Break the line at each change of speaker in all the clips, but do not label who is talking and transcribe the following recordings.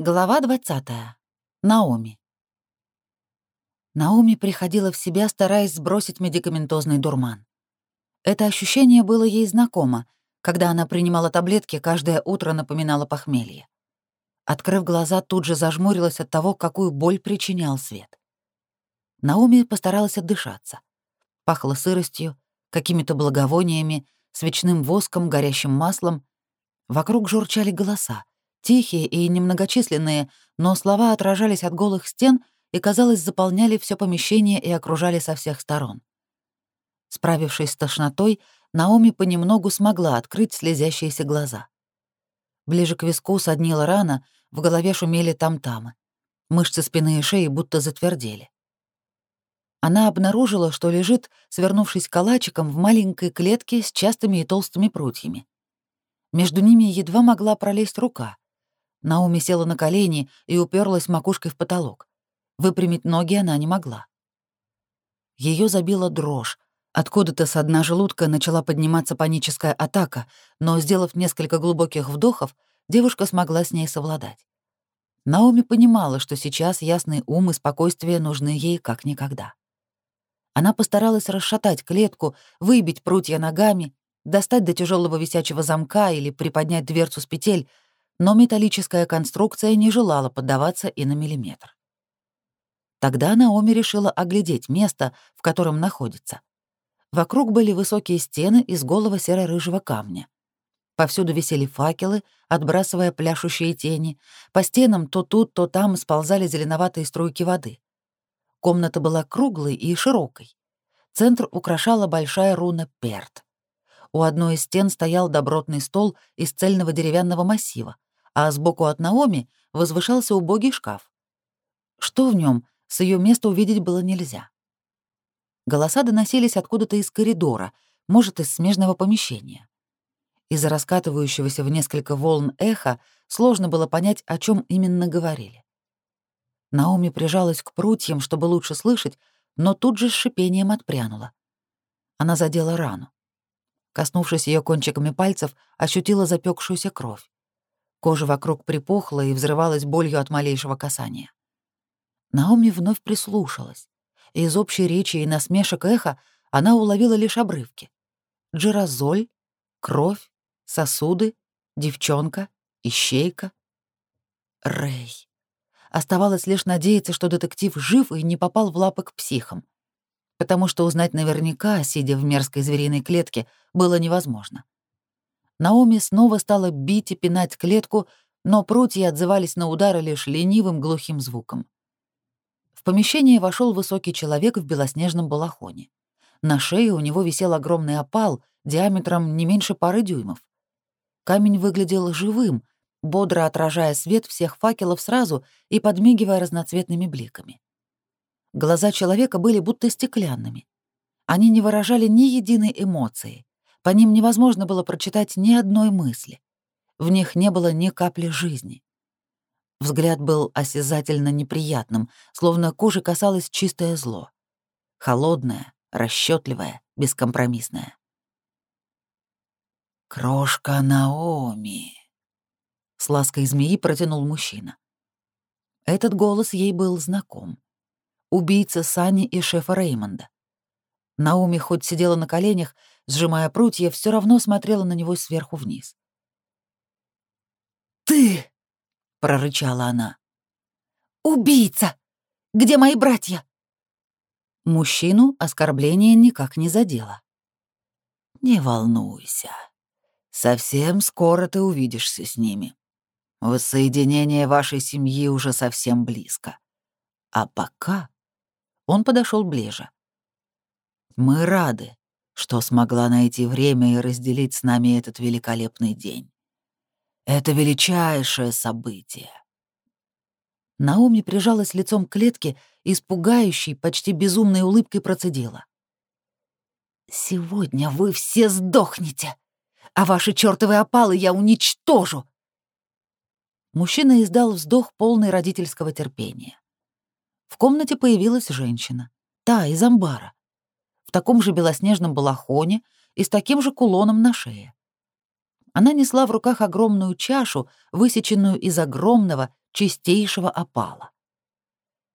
Глава 20. Наоми. Наоми приходила в себя, стараясь сбросить медикаментозный дурман. Это ощущение было ей знакомо, когда она принимала таблетки, каждое утро напоминало похмелье. Открыв глаза, тут же зажмурилась от того, какую боль причинял свет. Наоми постаралась отдышаться. Пахло сыростью, какими-то благовониями, свечным воском, горящим маслом. Вокруг журчали голоса Тихие и немногочисленные, но слова отражались от голых стен и, казалось, заполняли все помещение и окружали со всех сторон. Справившись с тошнотой, Наоми понемногу смогла открыть слезящиеся глаза. Ближе к виску соднила рана, в голове шумели там-тамы. Мышцы спины и шеи будто затвердели. Она обнаружила, что лежит, свернувшись калачиком в маленькой клетке с частыми и толстыми прутьями. Между ними едва могла пролезть рука. Науми села на колени и уперлась макушкой в потолок. Выпрямить ноги она не могла. Ее забила дрожь. Откуда-то с дна желудка начала подниматься паническая атака, но, сделав несколько глубоких вдохов, девушка смогла с ней совладать. Наоми понимала, что сейчас ясный ум и спокойствие нужны ей как никогда. Она постаралась расшатать клетку, выбить прутья ногами, достать до тяжелого висячего замка или приподнять дверцу с петель, но металлическая конструкция не желала поддаваться и на миллиметр. Тогда Наоми решила оглядеть место, в котором находится. Вокруг были высокие стены из голого серо-рыжего камня. Повсюду висели факелы, отбрасывая пляшущие тени. По стенам то тут, то там сползали зеленоватые струйки воды. Комната была круглой и широкой. Центр украшала большая руна Перт. У одной из стен стоял добротный стол из цельного деревянного массива, а сбоку от Наоми возвышался убогий шкаф. Что в нем, с ее места увидеть было нельзя. Голоса доносились откуда-то из коридора, может, из смежного помещения. Из-за раскатывающегося в несколько волн эха сложно было понять, о чем именно говорили. Наоми прижалась к прутьям, чтобы лучше слышать, но тут же с шипением отпрянула. Она задела рану. Коснувшись ее кончиками пальцев, ощутила запекшуюся кровь. Кожа вокруг припухла и взрывалась болью от малейшего касания. Наоми вновь прислушалась. Из общей речи и насмешек эха она уловила лишь обрывки. Джерозоль, кровь, сосуды, девчонка, ищейка. Рэй. Оставалось лишь надеяться, что детектив жив и не попал в лапы к психам, потому что узнать наверняка, сидя в мерзкой звериной клетке, было невозможно. Наоми снова стала бить и пинать клетку, но прутья отзывались на удары лишь ленивым глухим звуком. В помещение вошел высокий человек в белоснежном балахоне. На шее у него висел огромный опал диаметром не меньше пары дюймов. Камень выглядел живым, бодро отражая свет всех факелов сразу и подмигивая разноцветными бликами. Глаза человека были будто стеклянными. Они не выражали ни единой эмоции, по ним невозможно было прочитать ни одной мысли. В них не было ни капли жизни. Взгляд был осязательно неприятным, словно кожи касалось чистое зло. Холодное, расчетливое, бескомпромиссное. «Крошка Наоми!» — с лаской змеи протянул мужчина. Этот голос ей был знаком. Убийца Сани и шефа Реймонда. Наоми хоть сидела на коленях, сжимая прутья, все равно смотрела на него сверху вниз. «Ты!» — прорычала она. «Убийца! Где мои братья?» Мужчину оскорбление никак не задело. «Не волнуйся. Совсем скоро ты увидишься с ними. Воссоединение вашей семьи уже совсем близко. А пока...» Он подошел ближе. «Мы рады, что смогла найти время и разделить с нами этот великолепный день. Это величайшее событие. Наоми прижалась лицом к клетке и с пугающей, почти безумной улыбкой процедила. «Сегодня вы все сдохнете, а ваши чёртовы опалы я уничтожу!» Мужчина издал вздох полный родительского терпения. В комнате появилась женщина, та из амбара в таком же белоснежном балахоне и с таким же кулоном на шее. Она несла в руках огромную чашу, высеченную из огромного, чистейшего опала.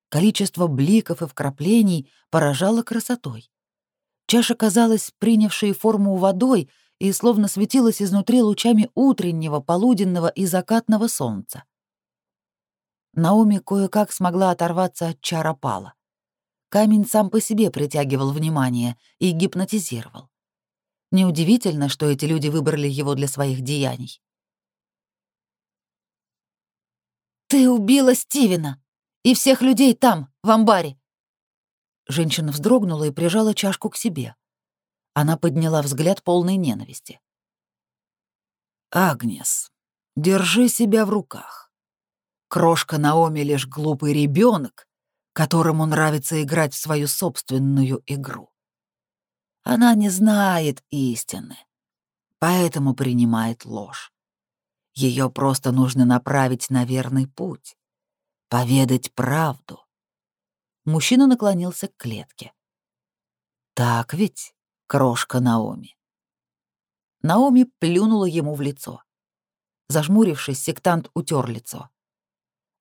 Количество бликов и вкраплений поражало красотой. Чаша казалась принявшей форму водой и словно светилась изнутри лучами утреннего, полуденного и закатного солнца. Наоми кое-как смогла оторваться от чара пала. Камень сам по себе притягивал внимание и гипнотизировал. Неудивительно, что эти люди выбрали его для своих деяний. «Ты убила Стивена! И всех людей там, в амбаре!» Женщина вздрогнула и прижала чашку к себе. Она подняла взгляд полной ненависти. «Агнес, держи себя в руках. Крошка Наоми лишь глупый ребенок, которому нравится играть в свою собственную игру. Она не знает истины, поэтому принимает ложь. Ее просто нужно направить на верный путь, поведать правду. Мужчина наклонился к клетке. «Так ведь, крошка Наоми?» Наоми плюнула ему в лицо. Зажмурившись, сектант утер лицо.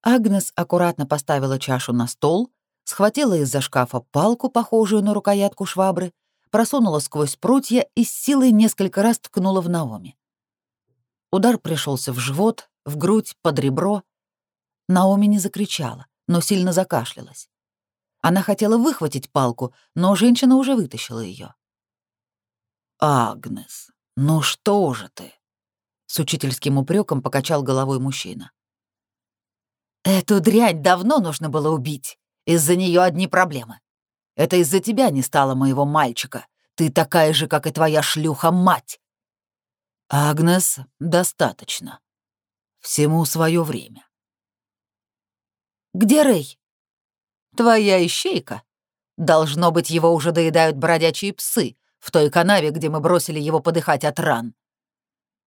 Агнес аккуратно поставила чашу на стол, схватила из-за шкафа палку, похожую на рукоятку швабры, просунула сквозь прутья и с силой несколько раз ткнула в Наоми. Удар пришелся в живот, в грудь, под ребро. Наоми не закричала, но сильно закашлялась. Она хотела выхватить палку, но женщина уже вытащила ее. «Агнес, ну что же ты?» С учительским упреком покачал головой мужчина. «Эту дрянь давно нужно было убить. Из-за нее одни проблемы. Это из-за тебя не стало моего мальчика. Ты такая же, как и твоя шлюха-мать. Агнес, достаточно. Всему свое время. Где Рэй? Твоя ищейка. Должно быть, его уже доедают бродячие псы в той канаве, где мы бросили его подыхать от ран.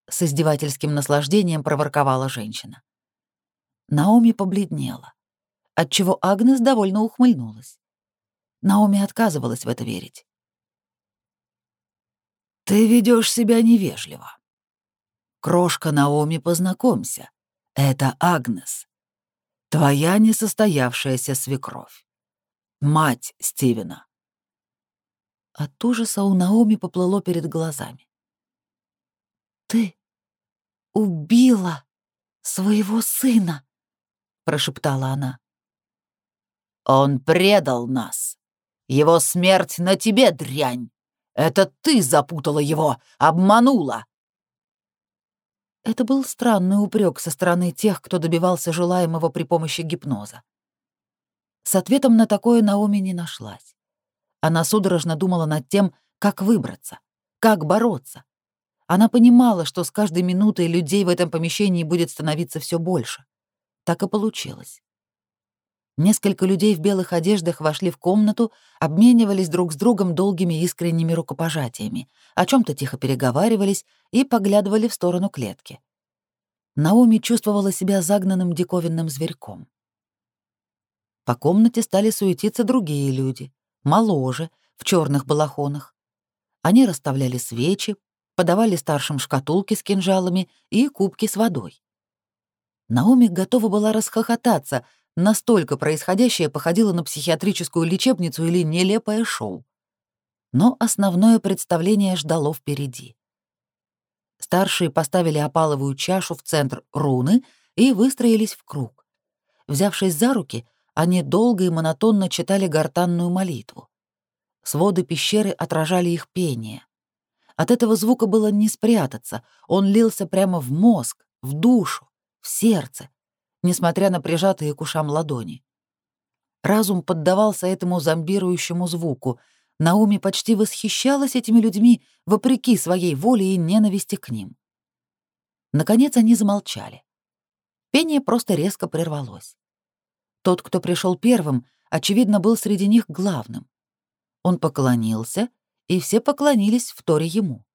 С издевательским наслаждением проворковала женщина. Наоми побледнела, отчего Агнес довольно ухмыльнулась. Наоми отказывалась в это верить. «Ты ведешь себя невежливо. Крошка Наоми, познакомься. Это Агнес. Твоя несостоявшаяся свекровь. Мать Стивена». От ужаса у Наоми поплыло перед глазами. «Ты убила своего сына!» — прошептала она. «Он предал нас», его смерть на тебе, дрянь! Это ты запутала его, обманула!» Это был странный упрек со стороны тех, кто добивался желаемого при помощи гипноза. С ответом на такое Наоми не нашлась. Она судорожно думала над тем, как выбраться, как бороться. Она понимала, что с каждой минутой людей в этом помещении будет становиться все больше. Так и получилось. Несколько людей в белых одеждах вошли в комнату, обменивались друг с другом долгими искренними рукопожатиями, о чем то тихо переговаривались и поглядывали в сторону клетки. Наоми чувствовала себя загнанным диковинным зверьком. По комнате стали суетиться другие люди, моложе, в черных балахонах. Они расставляли свечи, подавали старшим шкатулки с кинжалами и кубки с водой. Наоми готова была расхохотаться, Настолько происходящее походило на психиатрическую лечебницу или нелепое шоу. Но основное представление ждало впереди. Старшие поставили опаловую чашу в центр руны и выстроились в круг. Взявшись за руки, они долго и монотонно читали гортанную молитву. Своды пещеры отражали их пение. От этого звука было не спрятаться, он лился прямо в мозг, в душу, в сердце, несмотря на прижатые к ушам ладони. Разум поддавался этому зомбирующему звуку. Науми почти восхищалась этими людьми вопреки своей воле и ненависти к ним. Наконец они замолчали. Пение просто резко прервалось. Тот, кто пришел первым, очевидно, был среди них главным. Он поклонился, и все поклонились в торе ему.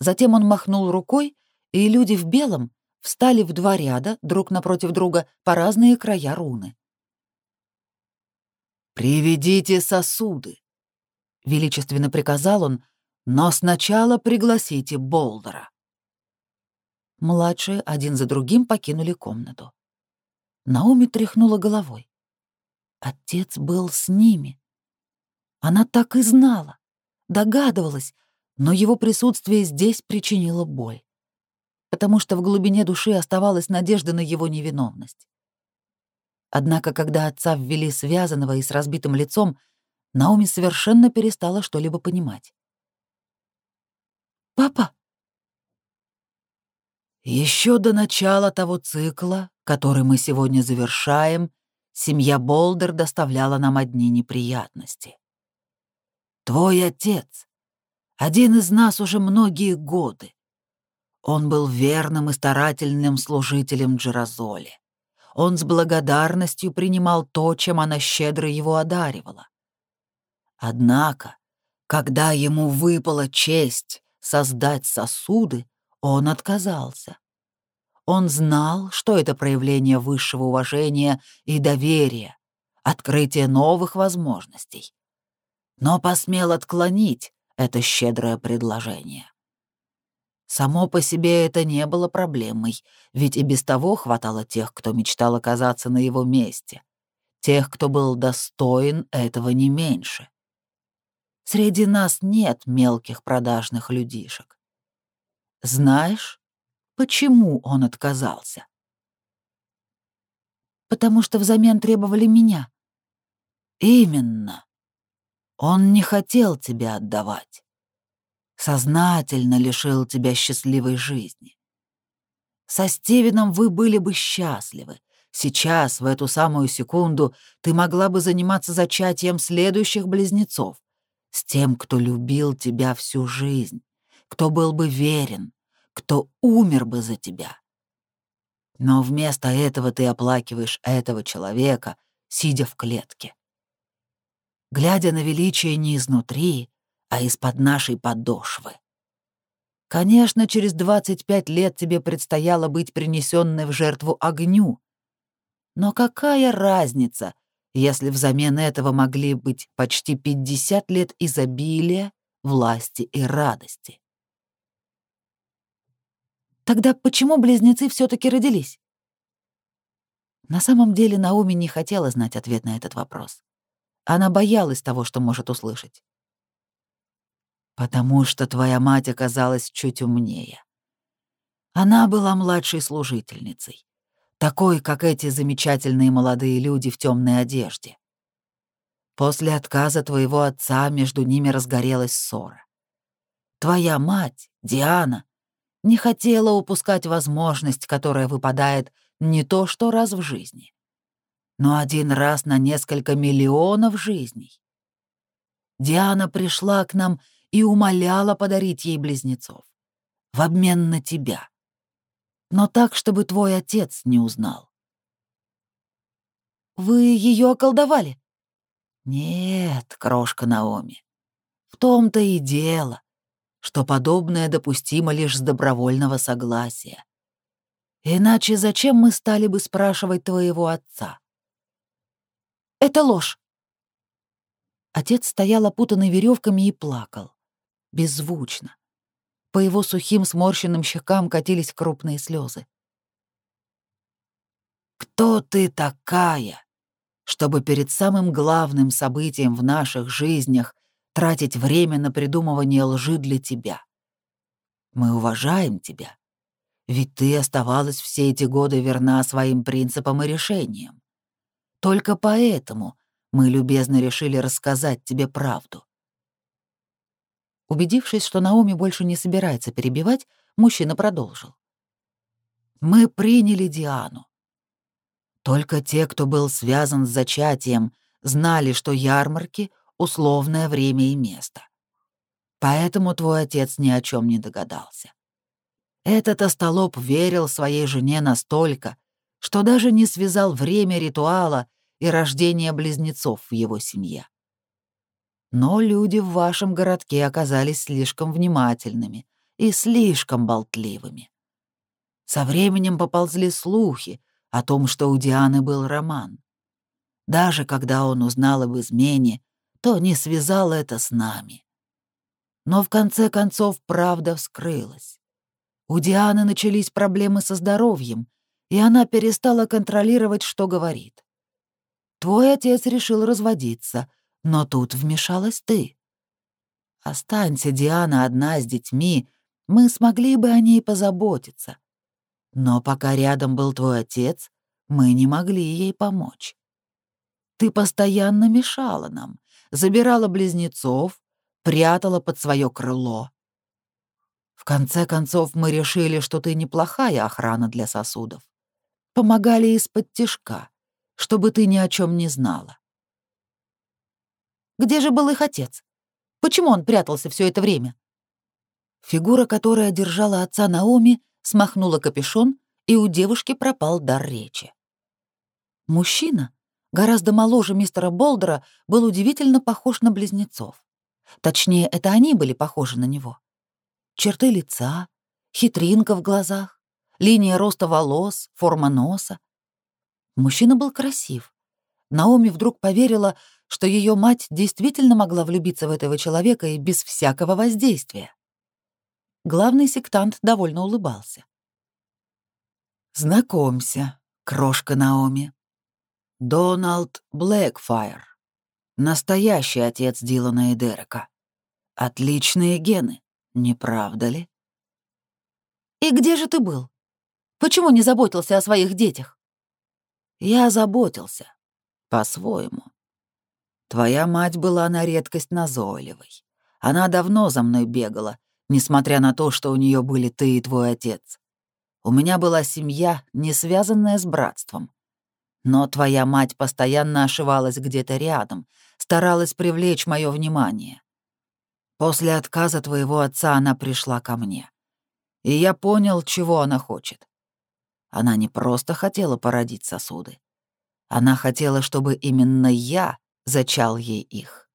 Затем он махнул рукой, и люди в белом, встали в два ряда, друг напротив друга, по разные края руны. «Приведите сосуды», — величественно приказал он, «но сначала пригласите Болдера». Младшие один за другим покинули комнату. Наоми тряхнула головой. Отец был с ними. Она так и знала, догадывалась, но его присутствие здесь причинило боль, потому что в глубине души оставалась надежда на его невиновность. Однако, когда отца ввели связанного и с разбитым лицом, Наоми совершенно перестала что-либо понимать. «Папа!» Еще до начала того цикла, который мы сегодня завершаем, семья Болдер доставляла нам одни неприятности. Твой отец — один из нас уже многие годы. Он был верным и старательным служителем Джеразоли. Он с благодарностью принимал то, чем она щедро его одаривала. Однако, когда ему выпала честь создать сосуды, он отказался. Он знал, что это проявление высшего уважения и доверия, открытие новых возможностей. Но посмел отклонить это щедрое предложение. Само по себе это не было проблемой, ведь и без того хватало тех, кто мечтал оказаться на его месте, тех, кто был достоин этого не меньше. Среди нас нет мелких продажных людишек. Знаешь, почему он отказался? Потому что взамен требовали меня. Именно. Он не хотел тебя отдавать сознательно лишил тебя счастливой жизни. Со Стивеном вы были бы счастливы. Сейчас, в эту самую секунду, ты могла бы заниматься зачатием следующих близнецов, с тем, кто любил тебя всю жизнь, кто был бы верен, кто умер бы за тебя. Но вместо этого ты оплакиваешь этого человека, сидя в клетке. Глядя на величие не изнутри, а из-под нашей подошвы. Конечно, через 25 лет тебе предстояло быть принесенной в жертву огню. Но какая разница, если взамен этого могли быть почти 50 лет изобилия, власти и радости? Тогда почему близнецы все таки родились? На самом деле Науми не хотела знать ответ на этот вопрос. Она боялась того, что может услышать. Потому что твоя мать оказалась чуть умнее. Она была младшей служительницей, такой, как эти замечательные молодые люди в темной одежде. После отказа твоего отца между ними разгорелась ссора. Твоя мать, Диана, не хотела упускать возможность, которая выпадает не то что раз в жизни, но один раз на несколько миллионов жизней. Диана пришла к нам и умоляла подарить ей близнецов. В обмен на тебя. Но так, чтобы твой отец не узнал. «Вы ее околдовали?» «Нет, крошка Наоми. В том-то и дело, что подобное допустимо лишь с добровольного согласия. Иначе зачем мы стали бы спрашивать твоего отца?» «Это ложь!» Отец стоял опутанный веревками и плакал беззвучно. По его сухим сморщенным щекам катились крупные слезы. «Кто ты такая, чтобы перед самым главным событием в наших жизнях тратить время на придумывание лжи для тебя? Мы уважаем тебя, ведь ты оставалась все эти годы верна своим принципам и решениям. Только поэтому мы любезно решили рассказать тебе правду. Убедившись, что Наоми больше не собирается перебивать, мужчина продолжил. «Мы приняли Диану. Только те, кто был связан с зачатием, знали, что ярмарки — условное время и место. Поэтому твой отец ни о чем не догадался. Этот остолоп верил своей жене настолько, что даже не связал время ритуала и рождения близнецов в его семье. Но люди в вашем городке оказались слишком внимательными и слишком болтливыми. Со временем поползли слухи о том, что у Дианы был роман. Даже когда он узнал об измене, то не связал это с нами. Но в конце концов правда вскрылась. У Дианы начались проблемы со здоровьем, и она перестала контролировать, что говорит. Твой отец решил разводиться, но тут вмешалась ты. Останься Диана одна с детьми, мы смогли бы о ней позаботиться. Но пока рядом был твой отец, мы не могли ей помочь. Ты постоянно мешала нам, забирала близнецов, прятала под свое крыло. В конце концов, мы решили, что ты неплохая охрана для сосудов. Помогали из-под тишка, чтобы ты ни о чем не знала. Где же был их отец? Почему он прятался все это время? Фигура, которая держала отца Наоми, смахнула капюшон, и у девушки пропал дар речи. Мужчина, гораздо моложе мистера Болдера, был удивительно похож на близнецов. Точнее, это они были похожи на него черты лица, хитринка в глазах, линия роста волос, форма носа. Мужчина был красив. Наоми вдруг поверила, что ее мать действительно могла влюбиться в этого человека и без всякого воздействия. Главный сектант довольно улыбался. «Знакомься, крошка Наоми. Доналд Блэкфайр. Настоящий отец Дилана и Дерека. Отличные гены. Не правда ли? И где же ты был? Почему не заботился о своих детях? Я заботился. По-своему. Твоя мать была на редкость назойливой. Она давно за мной бегала, несмотря на то, что у нее были ты и твой отец. У меня была семья, не связанная с братством. Но твоя мать постоянно ошивалась где-то рядом, старалась привлечь мое внимание. После отказа твоего отца она пришла ко мне. И я понял, чего она хочет. Она не просто хотела породить сосуды. Она хотела, чтобы именно я зачал ей их.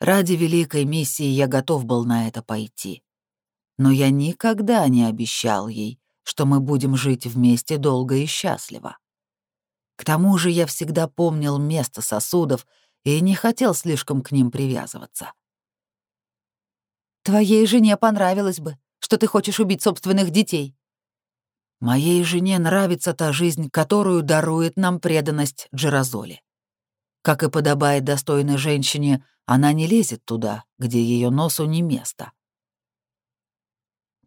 Ради великой миссии я готов был на это пойти. Но я никогда не обещал ей, что мы будем жить вместе долго и счастливо. К тому же я всегда помнил место сосудов и не хотел слишком к ним привязываться. Твоей жене понравилось бы, что ты хочешь убить собственных детей. Моей жене нравится та жизнь, которую дарует нам преданность Джеразоли. Как и подобает достойной женщине, она не лезет туда, где ее носу не место.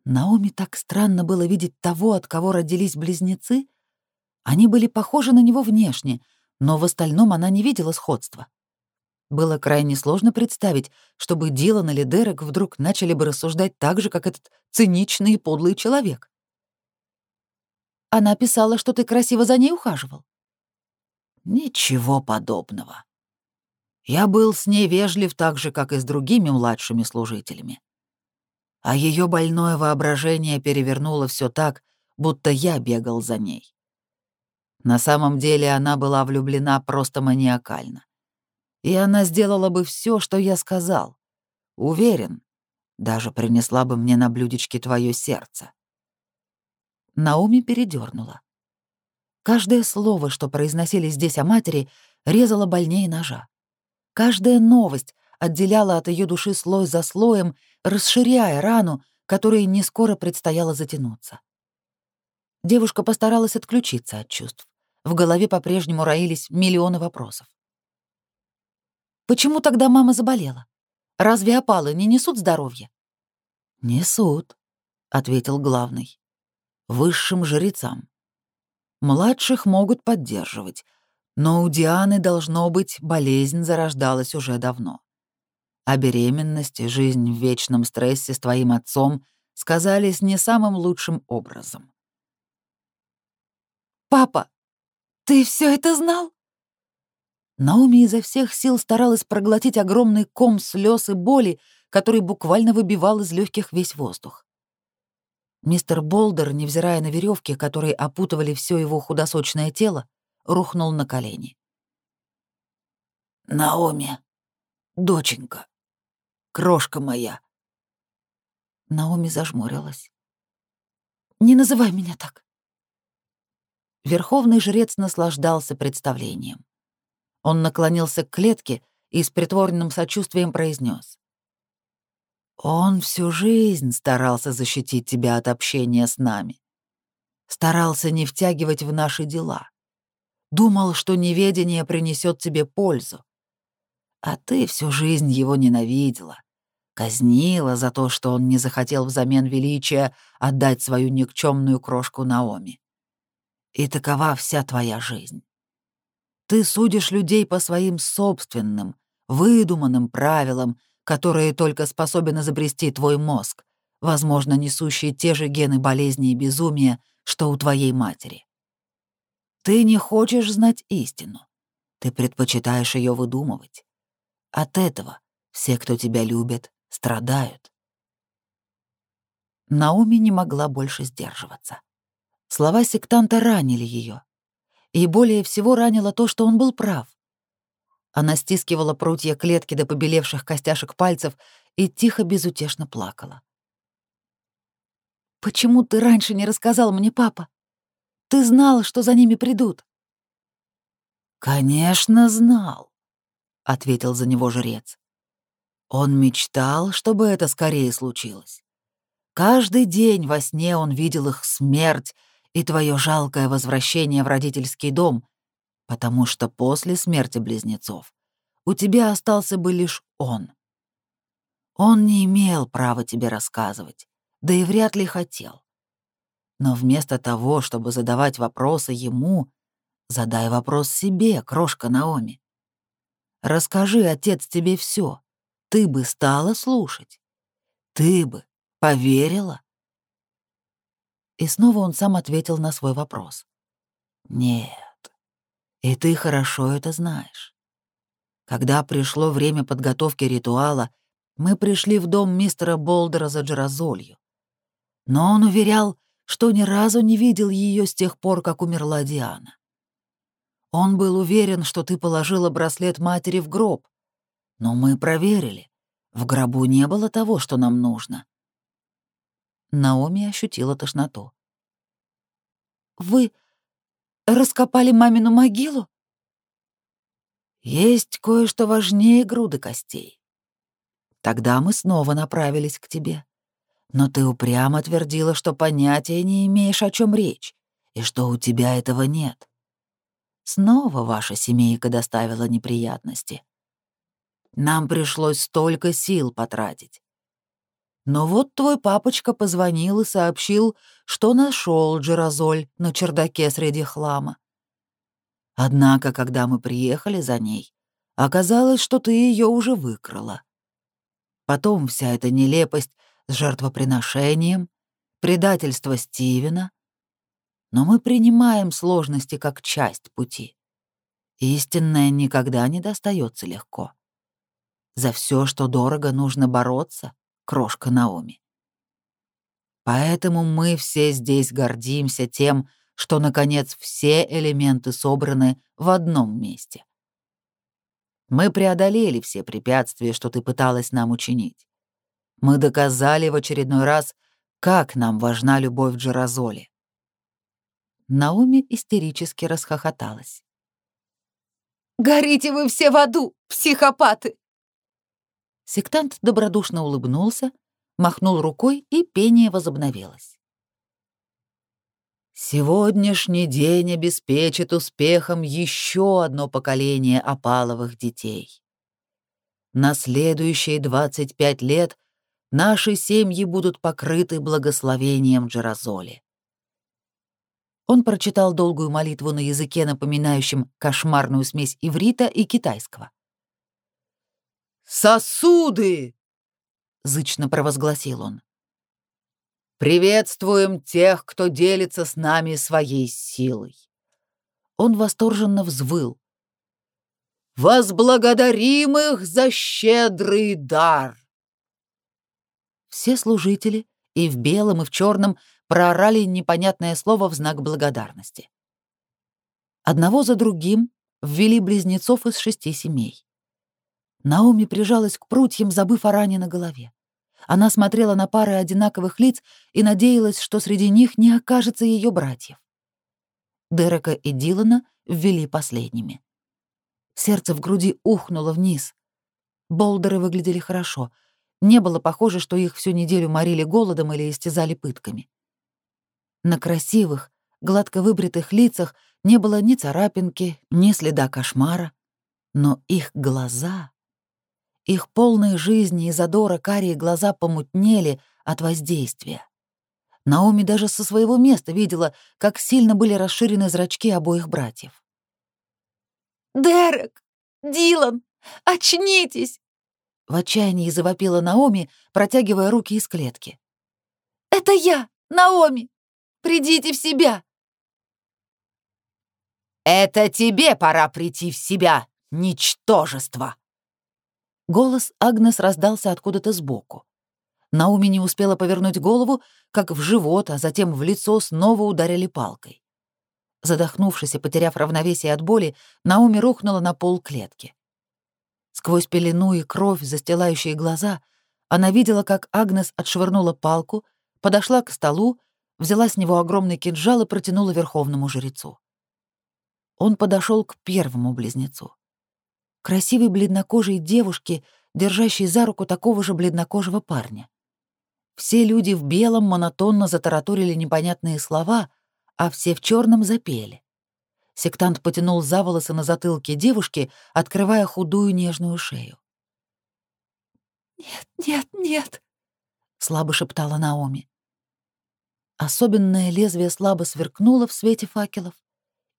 Наоми так странно было видеть того, от кого родились близнецы. Они были похожи на него внешне, но в остальном она не видела сходства. Было крайне сложно представить, чтобы Дилан или Дерек вдруг начали бы рассуждать так же, как этот циничный и подлый человек. Она писала, что ты красиво за ней ухаживал. Ничего подобного. Я был с ней вежлив так же, как и с другими младшими служителями. А ее больное воображение перевернуло все так, будто я бегал за ней. На самом деле она была влюблена просто маниакально и она сделала бы все, что я сказал. Уверен, даже принесла бы мне на блюдечке твое сердце. Науми передернула. Каждое слово, что произносили здесь о матери, резало больнее ножа. Каждая новость отделяла от ее души слой за слоем, расширяя рану, которой не скоро предстояло затянуться. Девушка постаралась отключиться от чувств. В голове по-прежнему роились миллионы вопросов. Почему тогда мама заболела? Разве опалы не несут здоровья? Несут, ответил главный. Высшим жрецам. Младших могут поддерживать, но у Дианы должно быть болезнь зарождалась уже давно. А беременность и жизнь в вечном стрессе с твоим отцом сказались не самым лучшим образом. «Папа, ты все это знал?» Наоми изо всех сил старалась проглотить огромный ком слез и боли, который буквально выбивал из легких весь воздух. Мистер Болдер, невзирая на веревки, которые опутывали все его худосочное тело, рухнул на колени. «Наоми, доченька, крошка моя». Наоми зажмурилась. «Не называй меня так». Верховный жрец наслаждался представлением. Он наклонился к клетке и с притворным сочувствием произнес: «Он всю жизнь старался защитить тебя от общения с нами. Старался не втягивать в наши дела. Думал, что неведение принесет тебе пользу. А ты всю жизнь его ненавидела, казнила за то, что он не захотел взамен величия отдать свою никчемную крошку Наоми. И такова вся твоя жизнь. Ты судишь людей по своим собственным, выдуманным правилам, которые только способен изобрести твой мозг, возможно, несущие те же гены болезни и безумия, что у твоей матери. Ты не хочешь знать истину. Ты предпочитаешь ее выдумывать. От этого все, кто тебя любит, страдают. Наоми не могла больше сдерживаться. Слова сектанта ранили ее. И более всего ранило то, что он был прав. Она стискивала прутья клетки до побелевших костяшек пальцев и тихо безутешно плакала. «Почему ты раньше не рассказал мне, папа? Ты знал, что за ними придут?» «Конечно, знал», — ответил за него жрец. Он мечтал, чтобы это скорее случилось. Каждый день во сне он видел их смерть и твое жалкое возвращение в родительский дом, потому что после смерти близнецов у тебя остался бы лишь он. Он не имел права тебе рассказывать, да и вряд ли хотел. Но вместо того, чтобы задавать вопросы ему, задай вопрос себе, крошка Наоми. Расскажи, отец, тебе все. Ты бы стала слушать. Ты бы поверила. И снова он сам ответил на свой вопрос. Нет. И ты хорошо это знаешь. Когда пришло время подготовки ритуала, мы пришли в дом мистера Болдера за Джеразолью. Но он уверял, что ни разу не видел ее с тех пор, как умерла Диана. Он был уверен, что ты положила браслет матери в гроб. Но мы проверили. В гробу не было того, что нам нужно. Наоми ощутила тошноту. «Вы раскопали мамину могилу?» «Есть кое-что важнее груды костей. Тогда мы снова направились к тебе. Но ты упрямо твердила, что понятия не имеешь, о чем речь, и что у тебя этого нет. Снова ваша семейка доставила неприятности. Нам пришлось столько сил потратить. Но вот твой папочка позвонил и сообщил, что нашел Джеразоль на чердаке среди хлама. Однако, когда мы приехали за ней, оказалось, что ты ее уже выкрала. Потом вся эта нелепость с жертвоприношением, предательство Стивена. Но мы принимаем сложности как часть пути. Истинное никогда не достается легко. За все, что дорого, нужно бороться, крошка Наоми. Поэтому мы все здесь гордимся тем, что, наконец, все элементы собраны в одном месте. Мы преодолели все препятствия, что ты пыталась нам учинить. Мы доказали в очередной раз, как нам важна любовь Джеразоли. Наоми истерически расхохоталась.
«Горите вы все в аду, психопаты!»
Сектант добродушно улыбнулся, махнул рукой, и пение возобновилось. Сегодняшний день обеспечит успехом еще одно поколение опаловых детей. На следующие 25 лет наши семьи будут покрыты благословением Джеразоли. Он прочитал долгую молитву на языке, напоминающем кошмарную смесь иврита и китайского. «Сосуды!» — зычно провозгласил он. «Приветствуем тех, кто делится с нами своей силой!» Он восторженно взвыл. «Возблагодарим их за щедрый дар!» Все служители, и в белом, и в черном, проорали непонятное слово в знак благодарности. Одного за другим ввели близнецов из шести семей. Наоми прижалась к прутьям, забыв о ране на голове. Она смотрела на пары одинаковых лиц и надеялась, что среди них не окажется ее братьев. Дерека и Дилана ввели последними. Сердце в груди ухнуло вниз. Болдеры выглядели хорошо. Не было похоже, что их всю неделю морили голодом или истязали пытками. На красивых, гладко выбритых лицах не было ни царапинки, ни следа кошмара. Но их глаза, их полные жизни и задора карие глаза помутнели от воздействия. Наоми даже со своего места видела, как сильно были расширены зрачки обоих братьев.
«Дерек! Дилан! Очнитесь!»
В отчаянии завопила Наоми, протягивая руки из клетки.
«Это я, Наоми! Придите в себя!»
«Это тебе пора прийти в себя, ничтожество!»
Голос Агнес раздался откуда-то сбоку. Науми не успела повернуть голову, как в живот, а затем в лицо снова ударили палкой. Задохнувшись и потеряв равновесие от боли, Науми рухнула на пол клетки. Сквозь пелену и кровь, застилающие глаза, она видела, как Агнес отшвырнула палку, подошла к столу, взяла с него огромный кинжал и протянула верховному жрецу. Он подошел к первому близнецу. Красивой бледнокожей девушке, держащей за руку такого же бледнокожего парня. Все люди в белом монотонно затараторили непонятные слова, а все в черном запели. Сектант потянул за волосы на затылке девушки, открывая худую нежную шею.
«Нет, нет, нет», — слабо шептала Наоми.
Особенное лезвие слабо сверкнуло в свете факелов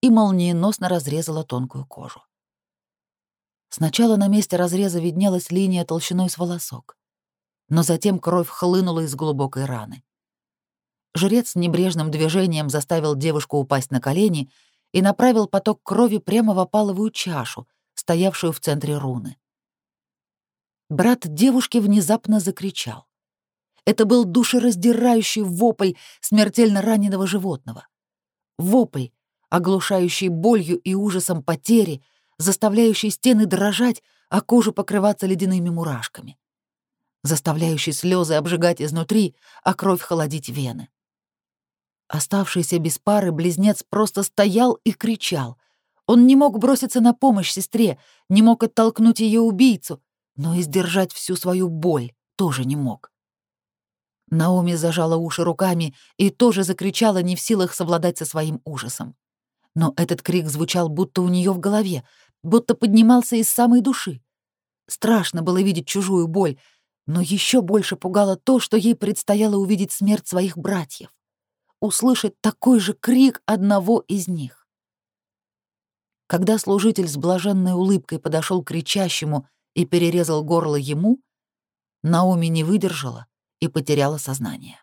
и молниеносно разрезало тонкую кожу. Сначала на месте разреза виднелась линия толщиной с волосок но затем кровь хлынула из глубокой раны. Жрец небрежным движением заставил девушку упасть на колени и направил поток крови прямо в опаловую чашу, стоявшую в центре руны. Брат девушки внезапно закричал. Это был душераздирающий вопль смертельно раненого животного. Вопль, оглушающий болью и ужасом потери, заставляющий стены дрожать, а кожу покрываться ледяными мурашками заставляющий слезы обжигать изнутри, а кровь холодить вены. Оставшийся без пары близнец просто стоял и кричал. Он не мог броситься на помощь сестре, не мог оттолкнуть ее убийцу, но и сдержать всю свою боль тоже не мог. Наоми зажала уши руками и тоже закричала, не в силах совладать со своим ужасом. Но этот крик звучал будто у нее в голове, будто поднимался из самой души. Страшно было видеть чужую боль, но еще больше пугало то, что ей предстояло увидеть смерть своих братьев, услышать такой же крик одного из них. Когда служитель с блаженной улыбкой подошел к кричащему и перерезал горло ему, Наоми не выдержала и потеряла сознание.